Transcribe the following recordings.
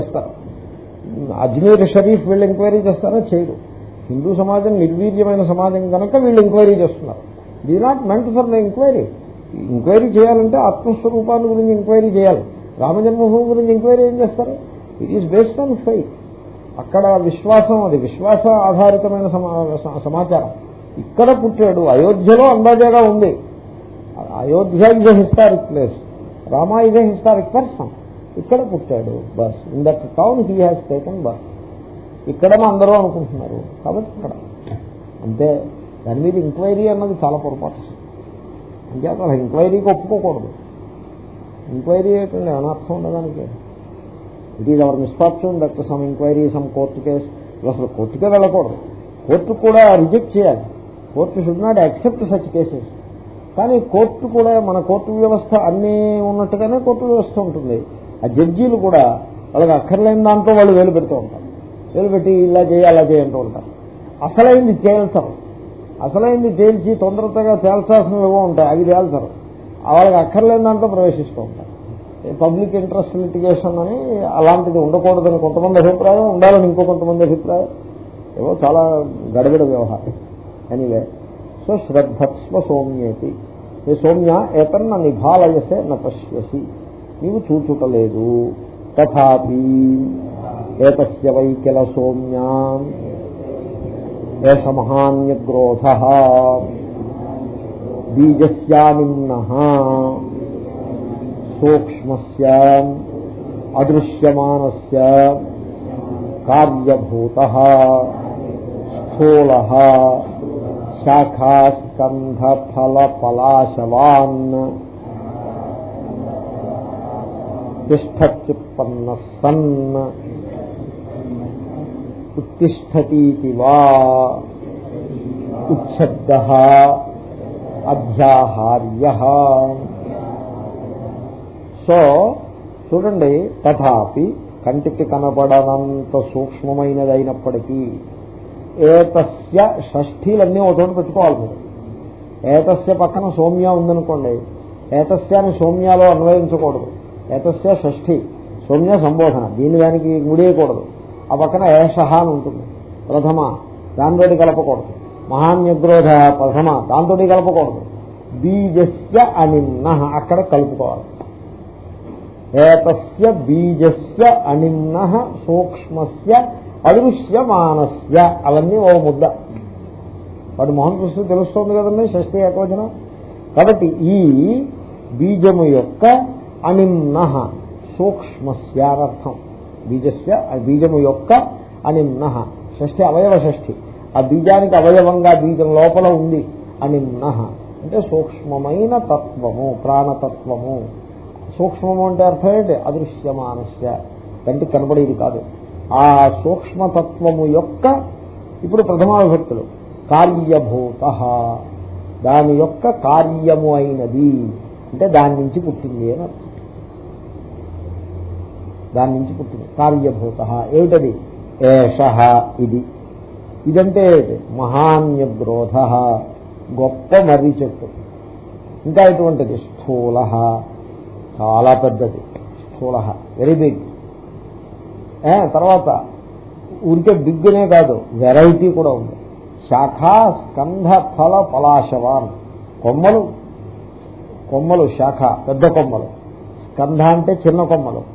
చేస్తారు. అజ్మీర్ షరీఫ్ వీళ్ళు ఎంక్వైరీ చేస్తారా? చేయరు. హిందూ సమాజం నిర్వీర్యమైన సమాజం కనుక వీళ్ళు ఎంక్వైరీ చేస్తున్నారు. The not meant for the enquiry. Enquiry చేయాలంటే ఆత్మస్వరూపాన్ని గురించి ఎంక్వైరీ చేయాలి. రామజన్మభూమి గురించి ఎంక్వైరీ ఏం చేస్తారు? It is based on faith అక్కడ విశ్వాసం అది విశ్వాస ఆధారితమైన సమా- సమాచారం. ఇక్కడ పుట్టాడు. అయోధ్యలో అందాజాగా ఉంది. Ayodhya is a historic place Rama is a historic person ఇక్కడ పుట్టాడు bus. In that town he has taken bus ఇక్కడేమో అందరూ అనుకుంటున్నారు. కాబట్టి ఇక్కడ. అంతే దాని మీద ఎంక్వైరీ అన్నది చాలా పొరపాటు. అంటే అసలు ఎంక్వైరీకి ఒప్పుకోకూడదు. ఎంక్వైరీ ఏంటండి అనర్థం ఉండడానికి. It is our misfortune that some enquiry some court case అసలు కోర్టుకే వెళ్ళకూడదు. కోర్టు కూడా రిజెక్ట్ చేయాలి. Court should not accept such cases కానీ కోర్టు కూడా మన కోర్టు వ్యవస్థ అన్నీ ఉన్నట్టుగానే కోర్టు వ్యవస్థ ఉంటుంది. ఆ జడ్జీలు కూడా వాళ్ళకి అక్కర్లేని దాంట్లో వాళ్ళు వేలు పెడుతూ ఉంటారు. వేలు పెట్టి ఇలా చేయి అలా చేయంటూ ఉంటారు. అసలైంది తేల్చరు అసలైంది తేల్చి తొందరగా తేల్చాల్సినవి ఉంటాయి అవి తేల్చరు వాళ్ళకి అక్కర్లేని దాంట్లో ప్రవేశిస్తూ ఉంటారు. పబ్లిక్ ఇంట్రెస్ట్ లిటిగేషన్ అని అలాంటిది ఉండకూడదని కొంతమంది అభిప్రాయం ఉండాలని ఇంకో కొంతమంది అభిప్రాయం. ఏవో చాలా గడబిడ వ్యవహారం. ఎనీవే సో శ్రద్ధస్వ సౌమ్యేతి. ఏ సౌమ్య ఏతన్న నిభాలయసే న నీవు చూచుటలేదు. తథాపి ఏతస్య వై కిల సౌమ్య. ఏష మహాన్యగ్రోధ బీజస్యానిమ్న సూక్ష్మస్య అదృశ్యమానస్య కార్యభూత. స్థూల. శాఖాస్కంధ ఫల సన్ ఉత్తిష్టతీతి వా ఉచ్ఛబ్ద అధ్యాహార్య సో చూడండి తథాపి కంటికి కనపడనంత సూక్ష్మమైనదైనప్పటికీ ఏతస్య షష్ఠీలన్నీ ఒక చోట పెట్టుకోవాలి మీరు. ఏతస్య పక్కన సౌమ్య ఉందనుకోండి ఏతస్యాన్ని సౌమ్యాలో అన్వయించకూడదు. ఏతస్య షష్ఠి సౌమ్య సంబోధన. దీని దానికి ముడియకూడదు. ఆ పక్కన ఏషహ అని ఉంటుంది. ప్రథమ దాంతోటి కలపకూడదు. మహాన్యగ్రోధ ప్రథమ దాంతోటి కలపకూడదు. బీజస్య అనిమ్న అక్కడ కలుపుకోవాలి. ఏతస్య బీజస్య అనిమ్న సూక్ష్మస్య అదృశ్యమానస్య అవన్నీ ఓ ముద్ద. వాటి మొహం చూస్తే తెలుస్తోంది కదండి షష్ఠి ఏకవచనం. కాబట్టి ఈ బీజము యొక్క అనిమ్న సూక్ష్మస్య అనర్థం బీజస్య బీజము యొక్క అనిమ్న షష్ఠి అవయవ షష్ఠి. ఆ బీజానికి అవయవంగా బీజం లోపల ఉంది. అనిమ్న అంటే సూక్ష్మమైన తత్వము ప్రాణతత్వము. సూక్ష్మము అంటే అర్థం ఏంటి? అదృశ్యమానస్య. కంటికి కనబడేది కాదు. ఆ సూక్ష్మతత్వము యొక్క ఇప్పుడు ప్రథమావిభక్తులు కార్యభూత. దాని యొక్క కార్యము అయినది. అంటే దాని నుంచి పుట్టింది అని అర్థం. దాని నుంచి పుట్టింది. కార్యభూత. ఏమిటది? ఏష ఇది. ఇదంటే మహాన్య మహాన్యగ్రోధ గొప్ప మర్రి చెట్టు. ఇంకా ఎటువంటిది? స్థూల. చాలా పెద్దది. స్థూల. వెరీ బిగ్ తర్వాత ఉంటే బిగ్గునే కాదు వెరైటీ కూడా ఉంది. శాఖ స్కంధ ఫల పలాశవాన్. కొమ్మలు. కొమ్మలు శాఖ. పెద్ద కొమ్మలు. స్కంధ అంటే చిన్న కొమ్మలు.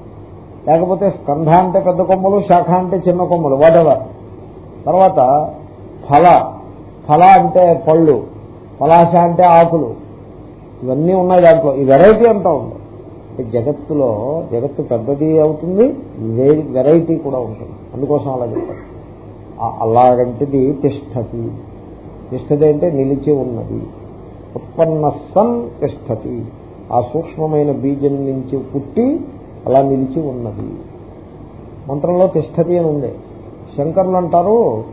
లేకపోతే స్కంధ అంటే పెద్ద కొమ్మలు శాఖ అంటే చిన్న కొమ్మలు వాటెవర్ తర్వాత ఫల. ఫల అంటే పళ్ళు పలాశ అంటే ఆకులు. ఇవన్నీ ఉన్నాయి దాంట్లో. ఈ వెరైటీ అంతా ఉంది. జగత్తులో జగత్తు పెద్దది అవుతుంది వెరైటీ కూడా ఉంటుంది. అందుకోసం అలా చెప్తారు. అలాగంటిది తిష్టతి. తిష్టతి అంటే నిలిచి ఉన్నది. ఉత్పన్న సన్ తిష్టతి. ఆ సూక్ష్మమైన బీజం నుంచి పుట్టి అలా నిలిచి ఉన్నది. మంత్రంలో తిష్టతి అని ఉంది. శంకర్లు అంటారు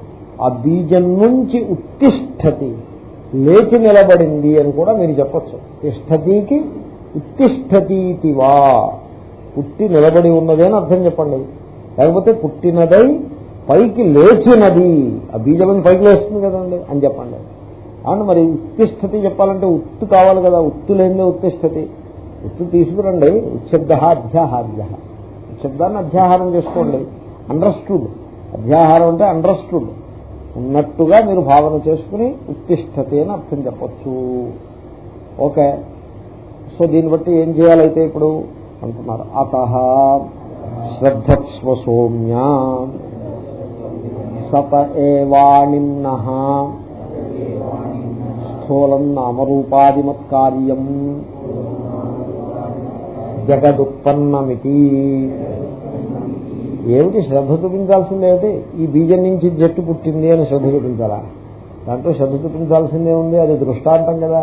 ఆ బీజం నుంచి ఉత్తిష్టతి లేచి నిలబడింది అని కూడా మీరు చెప్పచ్చు. తిష్టతికి ఉత్తిష్టతీతివా పుట్టి నిలబడి ఉన్నది అని అర్థం చెప్పండి. లేకపోతే పుట్టినదై పైకి లేచినది. ఆ బీజం పైకి లేస్తుంది కదండి అని చెప్పండి. అవును మరి ఉత్తిష్టతి చెప్పాలంటే ఉత్తు కావాలి కదా. ఉత్తు లేనిదే ఉత్తిష్టతి. ఉత్తు తీసుకురండి. ఉచ్చబ్ద అధ్యాహార్య శబ్దాన్ని అధ్యాహారం చేసుకోండి. అండర్స్టూడ్ అధ్యాహారం అంటే అండర్స్టూడ్ ఉన్నట్టుగా మీరు భావన చేసుకుని ఉత్తిష్టతే అని అర్థం చెప్పచ్చు. ఓకే. సో దీన్ని బట్టి ఏం చేయాలైతే ఇప్పుడు? అంటున్నారు. అత శ్రద్ధస్వ సోమ్య సత ఏవాణిమ్న స్థూలం నామరూపాదిమత్కార్యం జగదుత్పన్నమితి. ఏమిటి శ్రద్ధ చూపించాల్సింది ఏమిటి? ఈ బీజం నుంచి జట్టు పుట్టింది అని శ్రద్ధ చూపించాలా? దాంట్లో శ్రద్ధ చూపించాల్సిందే ఉంది అది దృష్టాంతం కదా.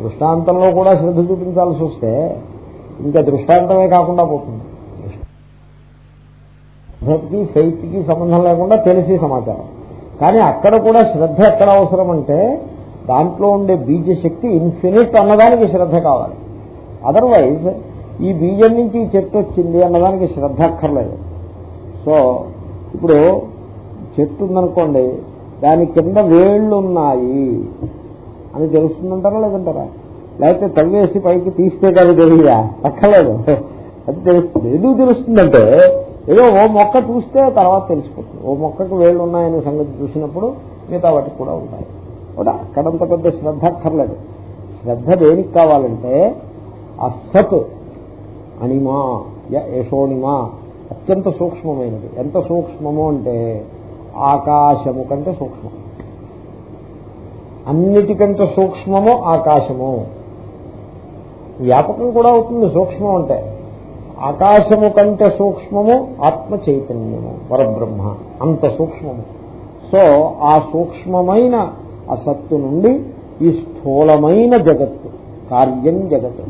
దృష్టాంతంలో కూడా శ్రద్ధ చూపించాల్సి వస్తే ఇంకా దృష్టాంతమే కాకుండా పోతుంది. శ్రద్ధకి ఫెయిత్కి సంబంధం లేకుండా తెలిసి సమాచారం. కానీ అక్కడ కూడా శ్రద్ధ ఎక్కడ అవసరం అంటే దాంట్లో ఉండే బీజశక్తి ఇన్ఫినిట్ అన్నదానికి శ్రద్ధ కావాలి. అదర్వైజ్ ఈ బీజం నుంచి చెట్టు వచ్చింది అన్నదానికి శ్రద్ధ అక్కర్లేదు. సో ఇప్పుడు చెట్టు ఉందనుకోండి దాని కింద వేళ్ళు ఉన్నాయి అని తెలుస్తుందంటారా లేదంటారా? లేకపోతే తవ్వేసి పైకి తీస్తే కానీ తెలియదా? అక్కర్లేదు. అది తెలుస్తుంది. ఎందుకు తెలుస్తుందంటే ఏదో ఓ మొక్క చూస్తే తర్వాత తెలిసిపోతుంది. ఓ మొక్కకు వేళ్ళు ఉన్నాయనే సంగతి చూసినప్పుడు మిగతా వాటికి కూడా ఉంటాయి. కూడా అక్కడంత పెద్ద శ్రద్ధ అక్కర్లేదు. శ్రద్ధ దేనికి కావాలంటే ఆ సత్ అణిమా యశోణిమా అత్యంత సూక్ష్మమైనది. ఎంత సూక్ష్మము అంటే ఆకాశము కంటే సూక్ష్మం. అన్నిటికంటే సూక్ష్మము ఆకాశము. వ్యాపకం కూడా అవుతుంది సూక్ష్మం అంటే. ఆకాశము కంటే సూక్ష్మము ఆత్మ చైతన్యము పరబ్రహ్మ. అంత సూక్ష్మము. సో ఆ సూక్ష్మమైన అసత్తు నుండి ఈ స్థూలమైన జగత్తు కార్యం జగత్తు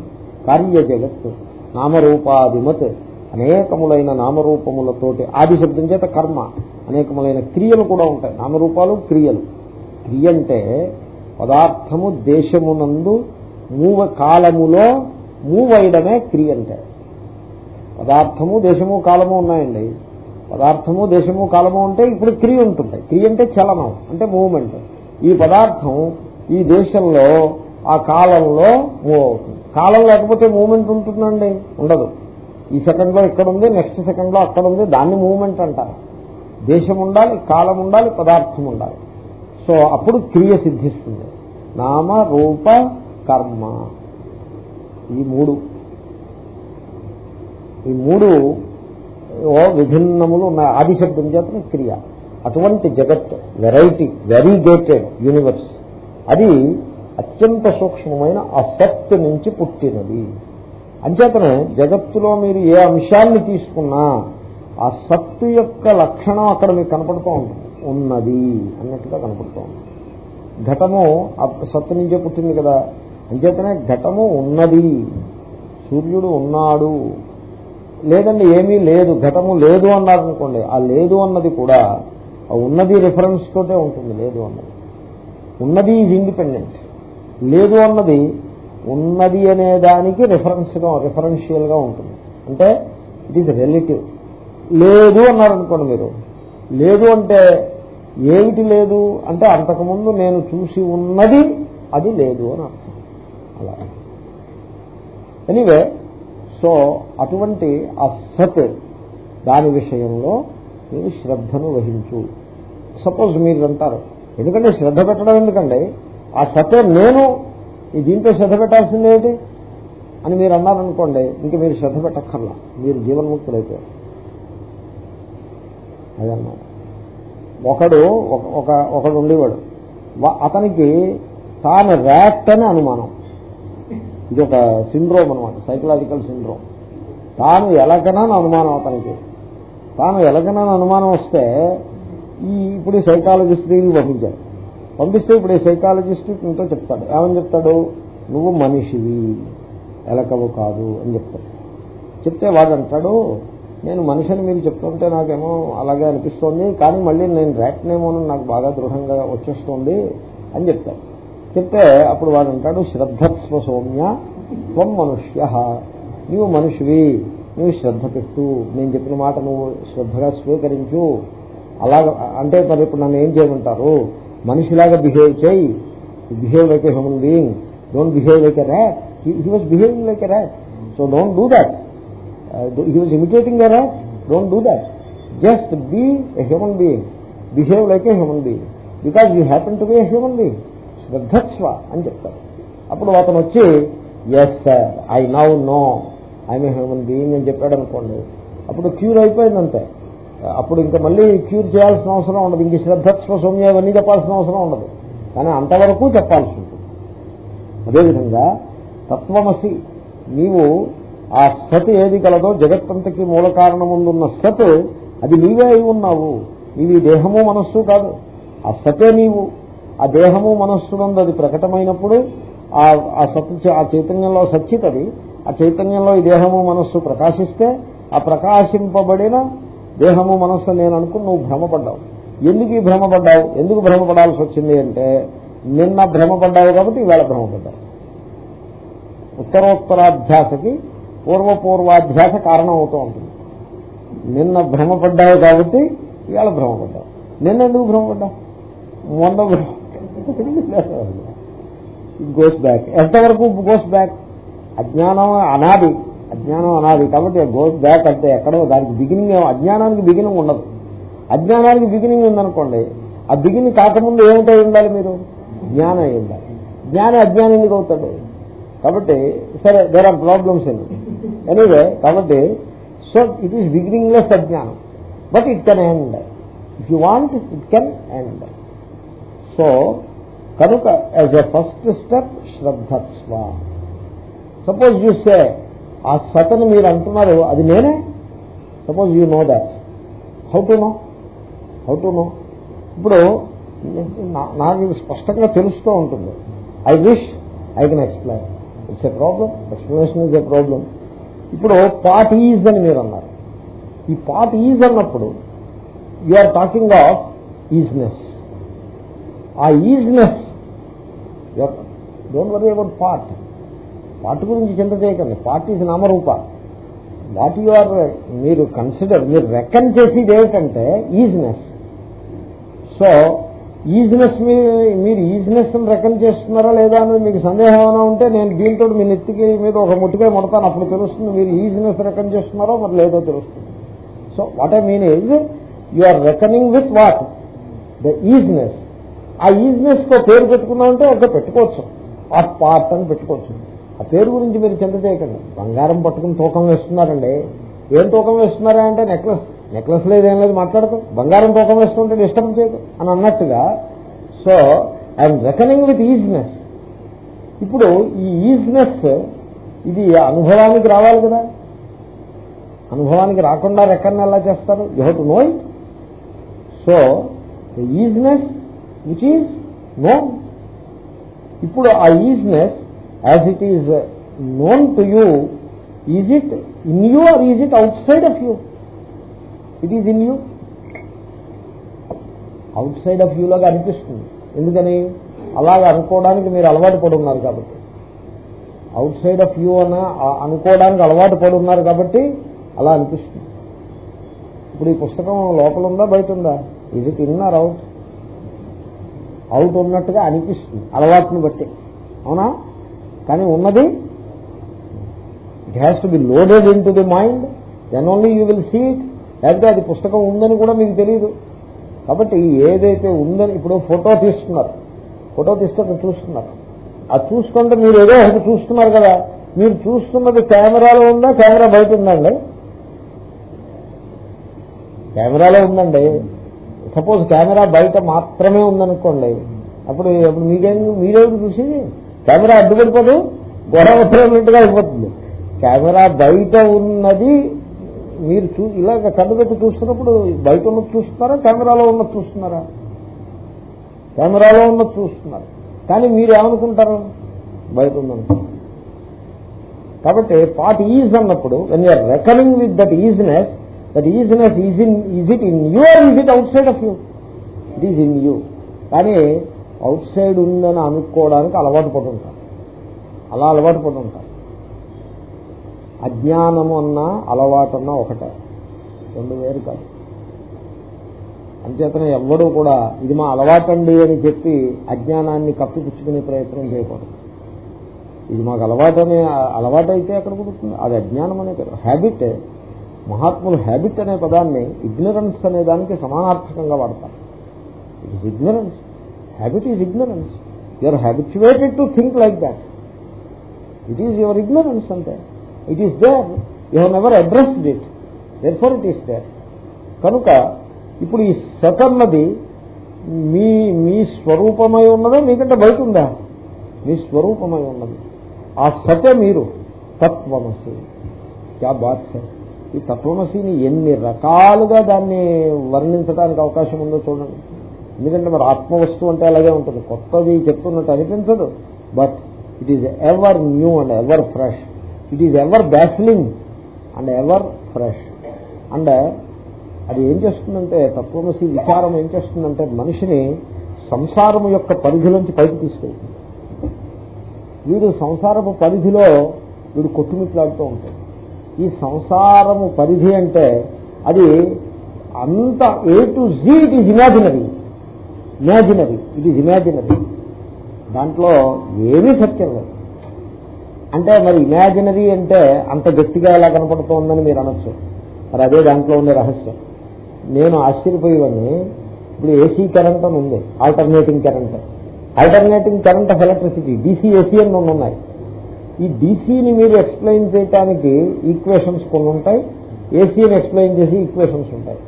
కార్య జగత్తు. నామరూపాదిమత్. అనేకములైన నామరూపములతోటి ఆది శబ్దం చేత కర్మ. అనేకములైన క్రియలు కూడా ఉంటాయి. నామరూపాలు క్రియలు. క్రియ అంటే పదార్థము దేశమునందు మూవ కాలములో మూవ్ అయ్యడమే క్రియ అంటే. పదార్థము దేశము కాలము ఉన్నాయండి. పదార్థము దేశము కాలము అంటే ఇప్పుడు క్రియ ఉంటుంది క్రియ అంటే చలనం అంటే మూవ్మెంట్. ఈ పదార్థం ఈ దేశంలో ఆ కాలంలో మూవ్ అవుతుంది. కాలం లేకపోతే మూమెంట్ ఉంటుందండి. ఉండదు. ఈ సెకండ్లో ఇక్కడ ఉంది నెక్స్ట్ సెకండ్లో అక్కడ ఉంది దాన్ని మూమెంట్ అంటారు. దేశం ఉండాలి కాలం ఉండాలి పదార్థం ఉండాలి. సో అప్పుడు క్రియ సిద్ధిస్తుంది. నామ రూప కర్మ. ఈ మూడు. ఈ మూడు ఓ విభిన్నములు ఉన్నాయి. ఆదిశబ్దం చేత క్రియ. అటువంటి జగత్ వెరైటీ వెరీగేటెడ్ యూనివర్స్. అది అత్యంత సూక్ష్మమైన అసత్తు నుంచి పుట్టినది. అంచేతనే జగత్తులో మీరు ఏ అంశాన్ని తీసుకున్నా ఆ సత్తు యొక్క లక్షణం అక్కడ మీకు కనపడుతూ ఉంటుంది ఉన్నది అన్నట్టుగా కనపడుతూ ఉంటుంది ఘటము సత్తు నుంచే పుట్టింది కదా. అంచేతనే ఘటము ఉన్నది. సూర్యుడు ఉన్నాడు. లేదండి ఏమీ లేదు. ఘటము లేదు అన్నారనుకోండి ఆ లేదు అన్నది కూడా ఆ ఉన్నది రిఫరెన్స్ తోటే ఉంటుంది లేదు అన్నది. ఉన్నది ఈజ్ ఇండిపెండెంట్ లేదు అన్నది ఉన్నది అనే దానికి రిఫరెన్స్గా రిఫరెన్షియల్గా ఉంటుంది. అంటే ఇట్ ఈస్ రిలేటివ్ లేదు అన్నారనుకోండి మీరు. లేదు అంటే ఏమిటి లేదు? అంటే అంతకుముందు నేను చూసి ఉన్నది అది లేదు అని అర్థం. అలా. ఎనీవే సో అటువంటి ఆ సత్ దాని విషయంలో మీరు శ్రద్ధను వహించు. సపోజ్ మీరు అంటారు. ఎందుకంటే శ్రద్ధ పెట్టడం ఎందుకండి? ఆ సతే నేను ఈ దీంట్లో శ్రద్ధ పెట్టాల్సిందేమిటి అని మీరు అన్నారనుకోండి ఇంక మీరు శ్రద్ధ పెట్టక్కర్లా. మీరు జీవన్ముక్తులైపోయారు. అదన్నమాట. ఒకడు ఒక ఒకడు ఉండేవాడు. అతనికి తాను ర్యాక్ట్ అని అనుమానం. ఇది ఒక సిండ్రోమ్ అనమాట సైకలాజికల్ సిండ్రోమ్. తాను ఎలకనని అనుమానం అతనికి. తాను ఎలకనని అనుమానం వస్తే ఈ ఇప్పుడు సైకాలజిస్ట్ దగ్గరికి పంపించారు పంపిస్తే ఇప్పుడు ఈ సైకాలజిస్ట్ ఇంట్లో చెప్తాడు. ఏమని చెప్తాడు? నువ్వు మనిషివి. ఎలకవు కాదు అని చెప్తాడు. చెప్తే వాడు అంటాడు నేను మనిషిని మీరు చెప్తుంటే నాకేమో అలాగే అనిపిస్తోంది కానీ మళ్ళీ నేను ర్యాట్నేమో నాకు బాగా దృఢంగా వచ్చేస్తోంది అని చెప్తాడు. చెప్తే అప్పుడు వాడు అంటాడు శ్రద్ధస్వ సౌమ్య త్వం మనుష్య నీవు మనిషివి నువ్వు శ్రద్ధ పెట్టు. నేను చెప్పిన మాట నువ్వు శ్రద్ధగా స్వీకరించు. అలాగ అంటే మరి ఇప్పుడు నన్ను ఏం చేయమంటారు? మనిషిలాగా బిహేవ్ చేయి. Behave like a human being don't behave like a rat he was behaving like a rat so don't do that he was imitating rat don't do that just be a human being behave like a human being because you happen to be a human being శ్రద్ధస్వ అని చెప్తారు. అప్పుడు అతను వచ్చి yes sir I now know I'm a human being అని చెప్పాడు అనుకోండి అప్పుడు cure అయిపోయిందంతే. అప్పుడు ఇంకా మళ్ళీ క్యూర్ చేయాల్సిన అవసరం ఉండదు. ఇంక శ్రద్ధత్వ సౌమ్య ఇవన్నీ చెప్పాల్సిన అవసరం ఉండదు. కానీ అంతవరకు చెప్పాల్సి ఉంటుంది. అదేవిధంగా తత్వమసి నీవు ఆ సత్ ఏది కలదో జగత్తంతకి మూల కారణముందున్న సత్ అది నీవే అయి ఉన్నావు. నీవి దేహము మనస్సు కాదు. ఆ సతే నీవు. ఆ దేహము మనస్సు నందు అది ప్రకటమైనప్పుడు ఆ ఆ సత్ ఆ చైతన్యంలో సచ్చితది. ఆ చైతన్యంలో ఈ దేహము మనస్సు ప్రకాశిస్తే ఆ ప్రకాశింపబడిన దేహము మనస్సు నేను అనుకుని నువ్వు భ్రమపడ్డావు. ఎందుకు ఈ భ్రమపడ్డావు? ఎందుకు భ్రమపడాల్సి వచ్చింది అంటే నిన్న భ్రమపడ్డావు కాబట్టి ఇవాళ భ్రమపడ్డావు. ఉత్తరోత్తరాధ్యాసకి పూర్వపూర్వాధ్యాస కారణం అవుతూ ఉంటుంది. నిన్న భ్రమపడ్డావు కాబట్టి ఇవాళ భ్రమపడ్డావు. నిన్న ఎందుకు భ్రమపడ్డావు? మొన్న గోస్ బ్యాక్ ఎంతవరకు గోస్ బ్యాక్ అజ్ఞానం అనాది. అజ్ఞానం అనాది కాబట్టి గోస్ బ్యాక్ అంటే ఎక్కడో దానికి బిగినింగ్ అజ్ఞానానికి బిగినింగ్ ఉండదు. అజ్ఞానానికి బిగినింగ్ ఉందనుకోండి ఆ బిగినింగ్ కాకముందు ఏమిటై ఉండాలి మీరు? జ్ఞానం అయి ఉండాలి. జ్ఞానం అజ్ఞానం ఎందుకు అవుతాడు కాబట్టి సరే there are problems in anyway కాబట్టి so it is beginningless అజ్ఞానం. But it can end if you want it can end so కనుక యాజ్ ఎ ఫస్ట్ స్టెప్ శ్రద్ధస్వ సపోజ్ యూ సే ఆ సతను మీరు అంటున్నారు అది నేనే? Suppose you know that how to know how to know ఇప్పుడు నా- నాకు ఇది స్పష్టంగా తెలుస్తూ ఉంటుంది. I wish I can explain it's a problem explanation is a problem ఇప్పుడు పాట్ ఈజ్ అని మీరు అన్నారు. ఈ పాట్ ఈజ్ అన్నప్పుడు you are talking of isness ah isness don't worry about part party గురించి చింత చేయకండి. పార్ట్ ఈజ్ నామరూప? వాట్ యు ఆర్ మీరు కన్సిడర్ మీరు రెక్కన్ చేసేది ఏమిటంటే ఈజినెస్. సో ఈజినెస్ మీరు ఈజినెస్ రెకన్ చేస్తున్నారా లేదా అని మీకు సందేహం ఏమైనా ఉంటే నేను దీంతో మీ నెత్తికి మీద ఒక ముట్టిగా ముడతాను. అప్పుడు తెలుస్తుంది మీరు ఈజినెస్ రెకన్ చేస్తున్నారో మరి లేదో తెలుస్తుంది. So what I mean is you are reckoning with what the isness ఆ ఈజినెస్తో పేరు పెట్టుకున్నామంటే ఒక పెట్టుకోవచ్చు. ఆ పార్ట్ అని పెట్టుకోవచ్చు. ఆ పేరు గురించి మీరు చింత చేయకండి. బంగారం పట్టుకుని తూకం వేస్తున్నారండి. ఏం తూకం వేస్తున్నారా అంటే నెక్లెస్. నెక్లెస్ లేదు ఏం లేదు మాట్లాడతాం బంగారం తూకం వేస్తుంటే డిస్టర్బ్ చేయదు అని అన్నట్టుగా. So I'm reckoning with isness. ఇప్పుడు ఈ ఈజినెస్ ఇది అనుభవానికి రావాలి కదా. అనుభవానికి రాకుండా రెక్కన్ ఎలా చేస్తారు? You have to know it. So isness which is know. ఇప్పుడు ఆ isness as it is known to you is it in you or is it outside of you it is in you outside of యూలాగా అనిపిస్తుంది. ఎందుకని? అలాగ అనుకోవడానికి మీరు అలవాటు పడి ఉన్నారు కాబట్టి. అవుట్ సైడ్ ఆఫ్ యూ అన్న అనుకోవడానికి అలవాటు పడి ఉన్నారు కాబట్టి అలా అనిపిస్తుంది. ఇప్పుడు ఈ పుస్తకం లోపల ఉందా? బయట ఉందా? ఇది తిన్నారు అవుట్ అవుట్ ఉన్నట్టుగా అనిపిస్తుంది. అలవాటుని బట్టి. అవునా? కానీ ఉన్నది? It has to be loaded into the mind then only you will see it లేకపోతే అది పుస్తకం ఉందని కూడా మీకు తెలియదు కాబట్టి ఏదైతే ఉందని ఇప్పుడు ఫోటో తీస్తున్నారు. ఫోటో తీస్తే అక్కడ చూస్తున్నారు. అది చూసుకుంటే మీరు ఏదో ఒకటి చూస్తున్నారు కదా. మీరు చూస్తున్నది కెమెరాలో ఉందా? కెమెరా బయట ఉందండి కెమెరాలో ఉందండి. సపోజ్ కెమెరా బయట మాత్రమే ఉందనుకోండి. అప్పుడు అప్పుడు మీకేం మీరేమి చూసేది? కెమెరా అడ్డుపడిపోదు గొడవ వచ్చినట్టుగా అయిపోతుంది. కెమెరా బయట ఉన్నది మీరు చూ ఇలాగ కన్ను పెట్టి చూస్తున్నప్పుడు బయట ఉన్నది చూస్తున్నారా కెమెరాలో ఉన్నది చూస్తున్నారా? కెమెరాలో ఉన్నది చూస్తున్నారు. కానీ మీరు ఏమనుకుంటారు? బయట ఉందనుకుంటారు కాబట్టి పార్ట్ ఈజ్ అన్నప్పుడు when you're reckoning with that isness that isness is in is it in you or is it outside of you it is in you కానీ అవుట్ సైడ్ ఉందని అనుకోవడానికి అలవాటు పడుతుంటారు అలా అలవాటు పడుతుంటారు అజ్ఞానము అన్నా అలవాటు అన్నా ఒకటే. రెండు వేరు కాదు. అంచేతనే ఎవ్వడూ కూడా ఇది మా అలవాటండి అని చెప్పి అజ్ఞానాన్ని కప్పిపుచ్చుకునే ప్రయత్నం చేయకూడదు. ఇది మాకు అలవాటు అనే అలవాటు అయితే ఎక్కడ కుదురుతుంది? అది అజ్ఞానం అనే కదా. హ్యాబిట్ మహాత్ములు హ్యాబిట్ అనే పదాన్ని ఇగ్నరెన్స్ అనే దానికి సమానార్థకంగా వాడతారు. It ignorance habit is ignorance you're habituated to think like that it is your ignorance అంటే it is there you have never addressed it therefore it is there కనుక ఇప్పుడు ఈ సత్ అన్నది మీ మీ స్వరూపమై ఉన్నదా? మీకంటే బయట ఉందా మీ స్వరూపమై ఉన్నది. ఆ సతే మీరు తత్వమసి. క్యా బాత్ సార్ ఈ తత్వమసిని ఎన్ని రకాలుగా దాన్ని వర్ణించడానికి అవకాశం ఉందో చూడండి. ఎందుకంటే మరి ఆత్మవస్తువు అంటే అలాగే ఉంటుంది. కొత్తది చెప్తున్నట్టు అనిపించదు. But it is ever new and ever fresh it is ever baffling and ever fresh and అది ఏం చేస్తుందంటే తత్వమసి విచారం ఏం చేస్తుందంటే మనిషిని సంసారం యొక్క పరిధిలోంచి పైకి తీసుకెళ్తుంది. వీడు సంసారపు పరిధిలో వీడు కొట్టుమిట్లాడుతూ ఉంటాడు. ఈ సంసారము పరిధి అంటే అది అంత A to Z it is imaginary imaginary it is imaginary. దాంట్లో ఏమీ సత్యం లేదు. అంటే మరి ఇమాజినరీ అంటే అంత గట్టిగా ఎలా కనపడుతోందని మీరు అనొచ్చు. మరి అదే దాంట్లో ఉండే రహస్యం. నేను ఆశ్చర్యపోయేవాడిని. ఇప్పుడు ఏసీ కరెంట్ అని ఉంది alternating current. Alternating current of electricity DC AC అని రెండు ఉన్నాయి. ఈ డీసీని మీరు ఎక్స్ప్లెయిన్ చేయడానికి ఈక్వేషన్స్ కొన్ని ఉంటాయి ఏసీని ఎక్స్ప్లెయిన్ చేసి ఈక్వేషన్స్ ఉంటాయి.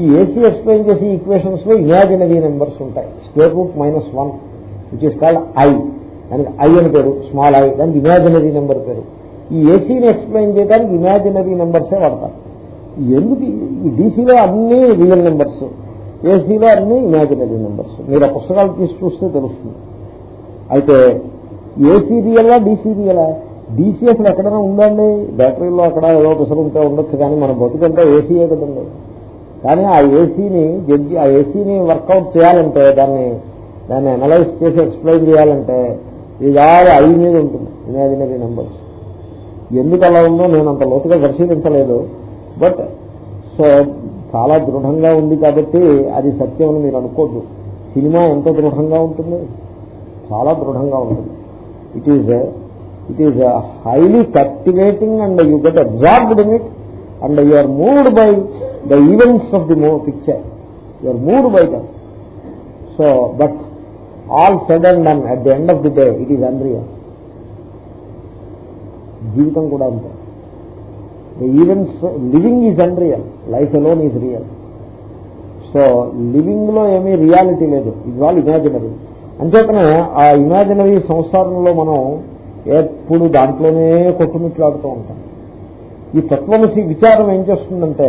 ఈ ఏసీ ఎక్స్ప్లెయిన్ చేసి ఈక్వేషన్స్లో ఇమాజినరీ నెంబర్స్ ఉంటాయి. Square root minus one which is called i దానికి ఐ అని పేరు స్మాల్ ఐ దానికి ఇమాజినరీ నెంబర్ పేరు. ఈ ఏసీని ఎక్స్ప్లెయిన్ చేయడానికి ఇమాజినరీ నెంబర్సే వాడతారు. ఎందుకు ఈ డీసీలో అన్ని రియల్ నెంబర్స్ ఏసీలో అన్ని ఇమాజినరీ నెంబర్స్ మీరు ఆ పుస్తకాలు తీసి చూస్తే తెలుస్తుంది. అయితే ఏసీ రియలా డీసీ రియలా డీసీ అసలు ఎక్కడైనా ఉందండి బ్యాటరీలో అక్కడ ఏదో పిసరు ఉంటే ఉండొచ్చు కానీ మన బతుకంటే ఏసీయే కదండి? కానీ ఆ ఏసీని జడ్జి ఆ ఏసీని వర్కౌట్ చేయాలంటే దాన్ని దాన్ని అనలైజ్ చేసి ఎక్స్ప్లెయిన్ చేయాలంటే ఇది ఆరు ఐ మీద ఉంటుంది ఇమాజినరీ నెంబర్స్. ఎందుకు అలా ఉందో నేను అంత లోతుగా పరిశీలించలేదు. బట్ సో చాలా దృఢంగా ఉంది కాబట్టి అది సత్యం అని మీరు అనుకోద్దు. సినిమా ఎంత దృఢంగా ఉంటుంది? చాలా దృఢంగా ఉంటుంది. It is it is highly captivating and you get absorbed in it and you are moved by the events of the మూ picture you mood moved by them so but all said and done at the end of the day it is unreal జీవితం కూడా అంతే. The events living is unreal life alone is real so లివింగ్లో ఏమీ reality లేదు. ఇది వాళ్ళు imaginary అంచేతనే ఆ imaginary సంసారంలో మనం ఎప్పుడు దాంట్లోనే కొట్టుమిట్లాడుతూ ఉంటాం. ఈ తత్వమసి విచారం ఏం చేస్తుందంటే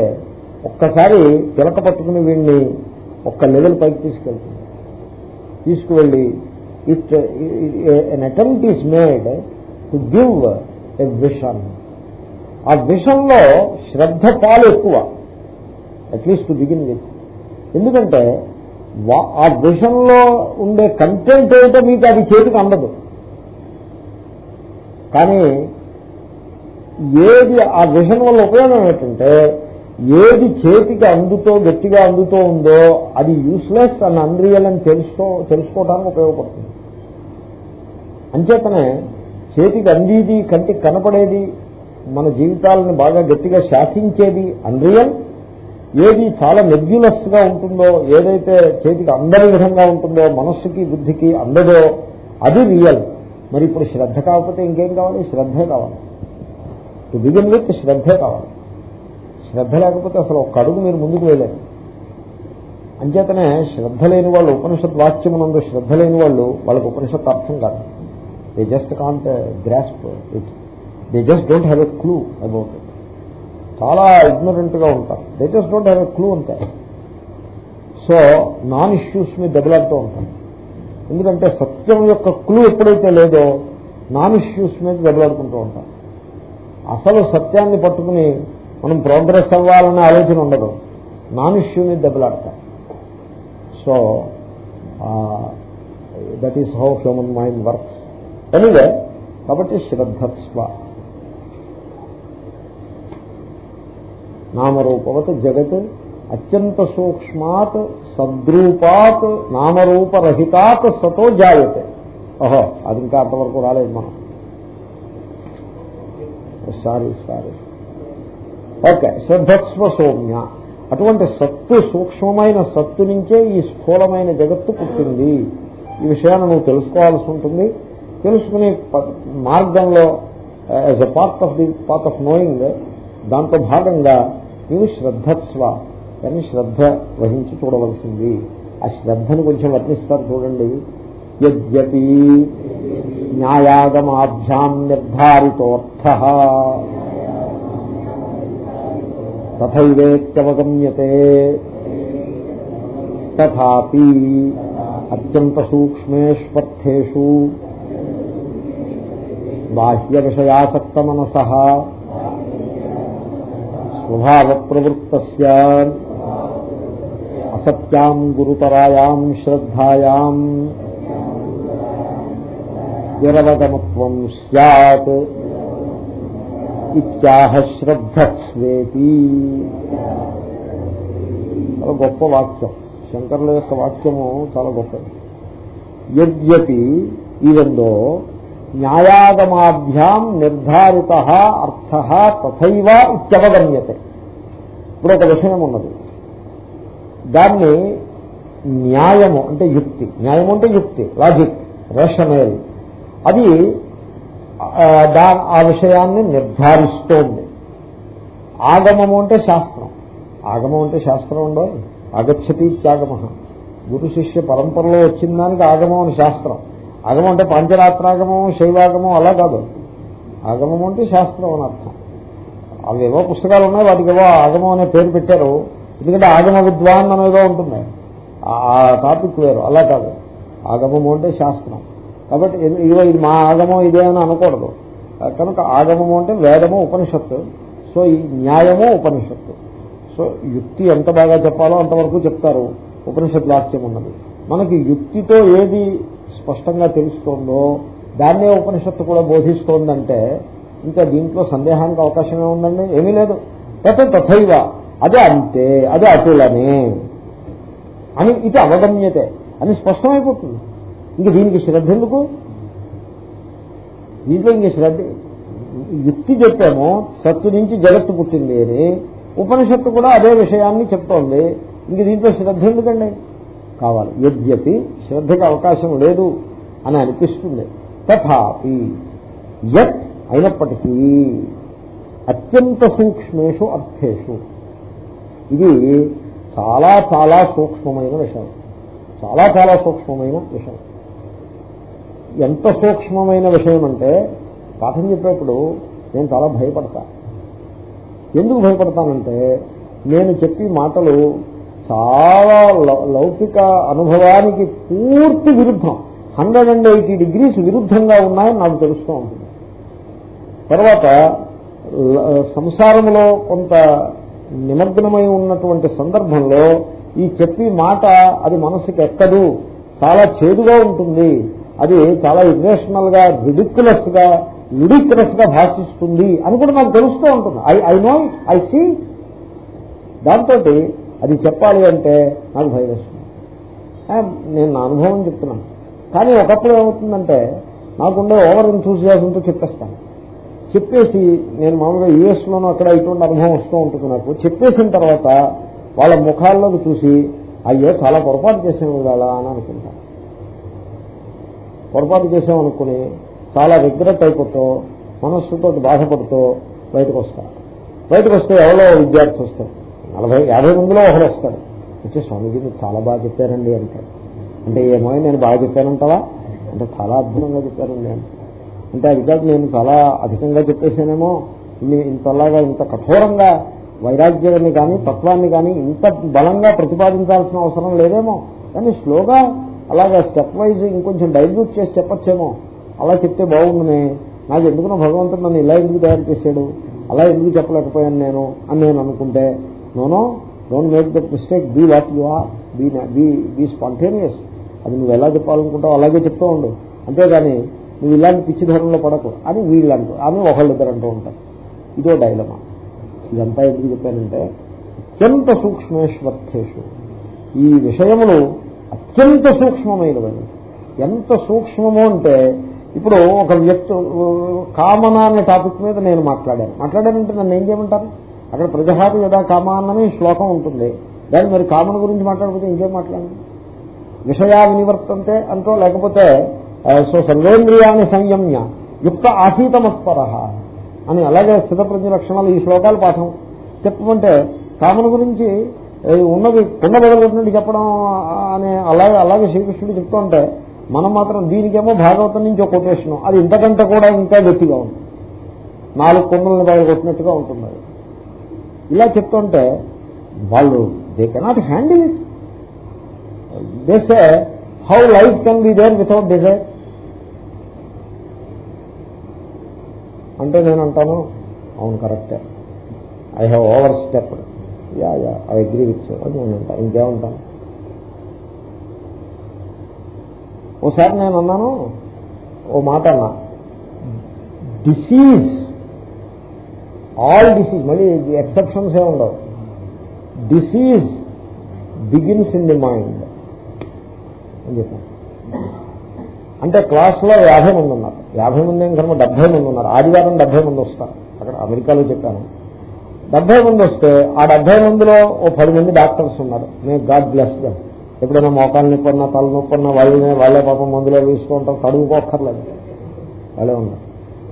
ఒక్కసారి తిలక పట్టుకుని వీడిని ఒక్క లెవెల్ పైకి తీసుకెళ్తుంది. తీసుకువెళ్ళి it an attempt is made to give a vision ఆ విషంలో శ్రద్ధ పాలు ఎక్కువ అట్లీస్ట్ బిగిన్ విత్ ఎందుకంటే ఆ విషంలో ఉండే కంటెంట్ ఏంటో మీకు అది చేతికి అందదు. కానీ ఏది ఆ విషయం వల్ల ఉపయోగం ఏంటంటే ఏది చేతికి అందుతో గట్టిగా అందుతో ఉందో అది యూస్లెస్ అండ్ అన్రియల్ అని తెలుసుకో తెలుసుకోవడానికి ఉపయోగపడుతుంది. అంచేతనే చేతికి అందేది కంటికి కనపడేది మన జీవితాలను బాగా గట్టిగా శాసించేది అన్రియల్ ఏది చాలా నెగ్యులస్గా ఉంటుందో ఏదైతే చేతికి అందని విధంగా ఉంటుందో మనస్సుకి బుద్ధికి అందదో అది రియల్ మరి ఇప్పుడు శ్రద్ధ కాకపోతే ఇంకేం కావాలి? శ్రద్ధే కావాలి. టు బిగిన్ విత్ శ్రద్ధే కావాలి. శ్రద్ధ లేకపోతే అసలు ఒక అడుగు మీరు ముందుకు వేయలేరు. అంచేతనే శ్రద్ధ లేని వాళ్ళు ఉపనిషత్ వాక్యమునందు శ్రద్ధ లేని వాళ్ళు వాళ్ళకి ఉపనిషత్ అర్థం కాదు. They just can't grasp it they just don't have a clue about it చాలా ఇగ్నోరెంట్గా ఉంటారు. They just don't have a clue ఉంటాయి సో నాన్ ఇష్యూస్ మీద దెబ్బలాడుతూ ఉంటారు. ఎందుకంటే సత్యం యొక్క క్లూ ఎప్పుడైతే లేదో నాన్ ఇష్యూస్ మీద దెబ్బలాడుకుంటూ ఉంటారు. అసలు సత్యాన్ని పట్టుకుని మనం ప్రోగ్రెస్ అవ్వాలనే ఆలోచన ఉండదు. నానుష్యుని issue దెబ్బలాడతారు so that is how human mind works anyway కాబట్టి శ్రద్ధస్వ. నామరూపవత్ జగత్ అత్యంత సూక్ష్మాత్ సద్రూపాత్ నామరూపరహితాత్ సతో జాయతే. ఓహో అది ఇంకా అంతవరకు రాలేదు మనం. సారీ సారీ ఓకే శ్రద్ధస్వ సౌమ్య అటువంటి సత్తు సూక్ష్మమైన సత్తు నుంచే ఈ స్థూలమైన జగత్తు పుట్టింది. ఈ విషయాన్ని నువ్వు తెలుసుకోవాల్సి ఉంటుంది. తెలుసుకునే మార్గంలో as a part of the part of knowing దాంతో భాగంగా నీవు శ్రద్ధస్వ కానీ శ్రద్ధ వహించి చూడవలసింది. ఆ శ్రద్ధను కొంచెం వర్ణిస్తారు చూడండి. యద్యపి న్యాయాగమాభ్యాం నిర్ధారితోర్థ. తథైవేత్యవగమ్యతే తథాపి అత్యంత సూక్ష్మేష్వర్థేషు బాహ్య విషయాసక్త మనస స్వభావ ప్రవృత్త అసత్యాం గురుతరాయాం శ్రద్ధాయాం. నిరవగమత్వం సత్ ఇత్యాహ శ్రద్ధస్వేతి. చాలా గొప్ప వాక్యం. శంకరుల యొక్క వాక్యము చాలా గొప్పది. యద్యపి ఈవెందో న్యాయాగమాభ్యాం నిర్ధారిత అర్థ తథైవ ఇత్యవగమ్యతే. ఇప్పుడు ఒక విషయం ఉన్నది. దాన్ని న్యాయము అంటే యుక్తి. న్యాయము అంటే యుక్తి. లాజిక్. రేషనల్. అది దా ఆ విషయాన్ని నిర్ధారిస్తోంది. ఆగమము అంటే శాస్త్రం. ఆగమం అంటే శాస్త్రం ఉండో అగచ్చతి త్యాగమ గురు శిష్య పరంపరలో వచ్చిన దానికి ఆగమం అని శాస్త్రం. ఆగమం అంటే పంచరాత్రాగమం శైవాగమం అలా కాదు. ఆగమం అంటే శాస్త్రం అని అర్థం. అవి ఏవో పుస్తకాలు ఉన్నాయి వాటికి ఏవో ఆగమం అనే పేరు పెట్టారు. ఎందుకంటే ఆగమ విద్వాన్ అనేదో ఉంటుంది. ఆ టాపిక్ వేరు అలా కాదు. ఆగమము అంటే శాస్త్రం. కాబట్టి ఇదిగో ఇది మా ఆగమం ఇదే అని అనకూడదు. కనుక ఆగమము అంటే వేదము ఉపనిషత్తు. సో ఈ న్యాయము ఉపనిషత్తు. సో యుక్తి ఎంత బాగా చెప్పాలో అంతవరకు చెప్తారు. ఉపనిషత్ వాక్యం ఉన్నది. మనకి యుక్తితో ఏది స్పష్టంగా తెలుస్తోందో దాన్నే ఉపనిషత్తు కూడా బోధిస్తోందంటే ఇంకా దీంట్లో సందేహానికి అవకాశమే ఉందండి? ఏమీ లేదు. తత తథైవ. అదే అంతే అదే అటులనే. అని ఇది అవగమ్యతే. అని స్పష్టమైపోతుంది. ఇంక దీనికి శ్రద్ధ ఎందుకు? దీంట్లో ఇంక శ్రద్ధ యుక్తి చెప్పాము సత్తు నుంచి జగత్తు పుట్టింది అని. ఉపనిషత్తు కూడా అదే విషయాన్ని చెప్తోంది. ఇంక దీంట్లో శ్రద్ధ ఎందుకండి? కావాలి. యద్యపి శ్రద్ధకి అవకాశం లేదు అని అనిపిస్తుంది. తథాపి యత్ అయినప్పటికీ అత్యంత సూక్ష్మేషు అర్థేషు. ఇది చాలా చాలా సూక్ష్మమైన విషయం. చాలా చాలా సూక్ష్మమైన విషయం. ఎంత సూక్ష్మమైన విషయం అంటే పాఠం చెప్పేప్పుడు నేను చాలా భయపడతా. ఎందుకు భయపడతానంటే నేను చెప్పి మాటలు చాలా లౌకిక అనుభవానికి పూర్తి విరుద్ధం. హండ్రెడ్ అండ్ ఎయిటీ డిగ్రీస్ విరుద్ధంగా ఉన్నాయని నాకు తెలుస్తూ ఉంటుంది. తర్వాత సంసారంలో కొంత నిమగ్నమై ఉన్నటువంటి సందర్భంలో ఈ చెప్పి మాట అది మనసుకి ఎక్కదు. చాలా చేదుగా ఉంటుంది. అది చాలా ఇమోషనల్గా రిడిక్యులస్గా లిడిక్యులస్గా భాషిస్తుంది అని కూడా నాకు తెలుస్తూ ఉంటుంది. I I know I see దాంతో అది చెప్పాలి అంటే నాకు భయం వేస్తుంది. నేను నా అనుభవం చెప్తున్నాను. కానీ ఒకప్పుడు ఏమవుతుందంటే నాకుండే ఓవర్ ఎంతూజియాజంతో చెప్పేస్తాను. చెప్పేసి నేను మామూలుగా యూఎస్లోనూ అక్కడ ఇటువంటి అనుభవం వస్తూ ఉంటుంది నాకు. చెప్పేసిన తర్వాత వాళ్ళ ముఖాల్లోకి చూసి అయ్యో చాలా పొరపాటు చేసాము ఇవాళ అని అనుకుంటాను పొరపాటు చేసామనుకుని చాలా రిగ్రెట్ అయిపోతూ మనస్సుతో బాధపడుతూ బయటకు వస్తాను బయటకు వస్తే ఎవరో విద్యార్థి వస్తారు. నలభై యాభై మందిలో ఒకరు వస్తారు. వచ్చి స్వామీజీ మీరు చాలా బాగా చెప్పారండి అంటే. అంటే ఏమో నేను బాగా చెప్పానంటావా? అంటే చాలా అద్భుతంగా చెప్పారండి అంటే. అంటే అది కాదు నేను చాలా అధికంగా చెప్పేసానేమో ఇన్ని ఇంతలాగా ఇంత కఠోరంగా వైరాగ్యాన్ని కానీ తత్వాన్ని కానీ ఇంత బలంగా ప్రతిపాదించాల్సిన అవసరం లేదేమో. కానీ స్లోగా అలాగా స్టెప్ వైజ్ ఇంకొంచెం డైల్యూట్ చేసి చెప్పచ్చేమో. అలా చెప్తే బాగుండునే. నాకు ఎందుకునో భగవంతుడు నన్ను ఇలా ఎందుకు తయారు చేశాడు? అలా ఎందుకు చెప్పలేకపోయాను నేను? అని నేను అనుకుంటే no no don't make that mistake be what you are be be be spontaneous అది నువ్వు ఎలా చెప్పాలనుకుంటావు అలాగే చెప్తూ ఉండు. అంతేగాని నువ్వు ఇలాంటి పిచ్చి ధరంలో పడకు అని వీళ్ళు అంటూ అని ఒకళ్ళిద్దరు అంటూ ఉంటారు. ఇదో డైలమా ఇదంతా ఎందుకు చెప్పానంటే అత్యంత సూక్ష్మేశ్వర్థేషు ఈ విషయములు అత్యంత సూక్ష్మమైనవి ఎంత సూక్ష్మము అంటే ఇప్పుడు ఒక వ్యక్తి కామన అనే టాపిక్ మీద నేను మాట్లాడాను. మాట్లాడానంటే నన్ను ఏం చేయమంటారు? అక్కడ ప్రజహారి యదా కామానని శ్లోకం ఉంటుంది. దాన్ని మరి కామన గురించి మాట్లాడకపోతే ఇంకేం మాట్లాడండి విషయా వినివర్తంతే అంటూ లేకపోతే సో సర్వేంద్రియాన్ని సంయమ్య యుక్త ఆసీతమత్పర అని అలాగే స్థితప్రజ్ఞ లక్షణాలు ఈ శ్లోకాలు పాఠం. చెప్పమంటే కామన గురించి ఉన్నది కుండ బదలగొట్టినట్టు చెప్పడం అనే అలాగే అలాగే శ్రీకృష్ణుడు చెప్తూ ఉంటే మనం మాత్రం దీనికేమో భాగవతం నుంచి ఒక కొటేషన్ అది ఇంతకంటే కూడా ఇంకా గట్టిగా ఉంది నాలుగు కుండలను బదలగొట్టినట్టుగా ఉంటుంది అది. ఇలా చెప్తుంటే వాళ్ళు they cannot handle it they how life can be there without desire అంటే నేను అంటాను అవును కరెక్టే I have overstepped yeah yeah. I agree with అది నేను అంటాను ఓసారి నేను అన్నాను ఓ మాట అన్నా. డిసీజ్ ఆల్ డిసీజ్ మళ్ళీ ఎక్సెప్షన్స్ ఏ ఉండవు. Disease begins in the mind అని చెప్పాను. అంటే క్లాస్లో యాభై మంది ఉన్నారు. యాభై మంది ఏం కర్మ డెబ్బై మంది ఉన్నారు. ఆదివారం డెబ్బై మంది వస్తారు. అక్కడ అమెరికాలో చెప్పాను. డెబ్బై మంది వస్తే ఆ డెబ్బై మందిలో ఓ పది మంది డాక్టర్స్ ఉన్నారు. నేను గాడ్ బ్లెస్గా ఎప్పుడైనా మోకాలు నొప్పన్నా తల నొప్పన్నా వాళ్ళనే వాళ్ళే పాపం మందులో వేసుకుంటారు తడుగుకోక్కర్లేదు వాళ్ళే ఉన్నారు.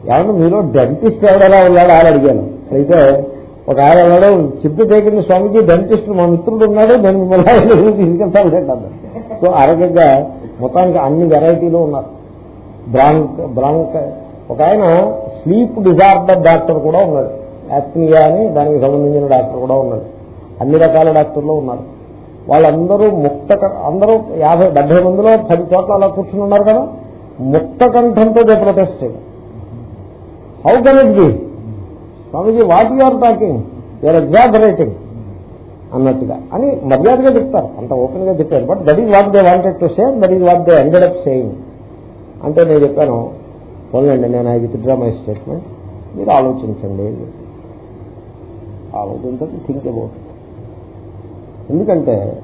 ఏమన్నా మీరు డెంటిస్ట్ ఎవడలా ఉన్నాడు? ఆయన అడిగాను. అయితే ఒక ఆయన అన్నాడు చిప్పు తేకిన స్వామికి డెంటిస్ట్ మా మిత్రుడు ఉన్నాడు నేను మిమ్మల్ని తీసుకెళ్తాను అన్నాడు. సో ఆరోగ్యంగా మొత్తానికి అన్ని వెరైటీలు ఉన్నారు. బ్రాంక్ బ్రాంక్. ఒక ఆయన స్లీప్ డిజార్డర్ డాక్టర్ కూడా ఉన్నాడు. యాక్నియా అని దానికి సంబంధించిన డాక్టర్ కూడా ఉన్నాడు. అన్ని రకాల డాక్టర్లు ఉన్నారు. వాళ్ళందరూ ముక్త అందరూ యాభై డెబ్బై మందిలో పది చోట్ల అలా కూర్చుని ఉన్నారు కదా? ముక్త కంఠంతో they protest how can it be Swamiji what you are talking you're exaggerating అన్నట్టుగా. అని మర్యాదగా చెప్తారు. అంత ఓపెన్గా చెప్పారు. But that is what they wanted to say that is what they ended up saying అంటే నేను చెప్పాను పోలేండి నేను ఐ విత్డ్రా మై స్టేట్మెంట్ మీరు ఆలోచించండి. ఆలోచించండి థింక్ అబౌట్ ఎందుకంటే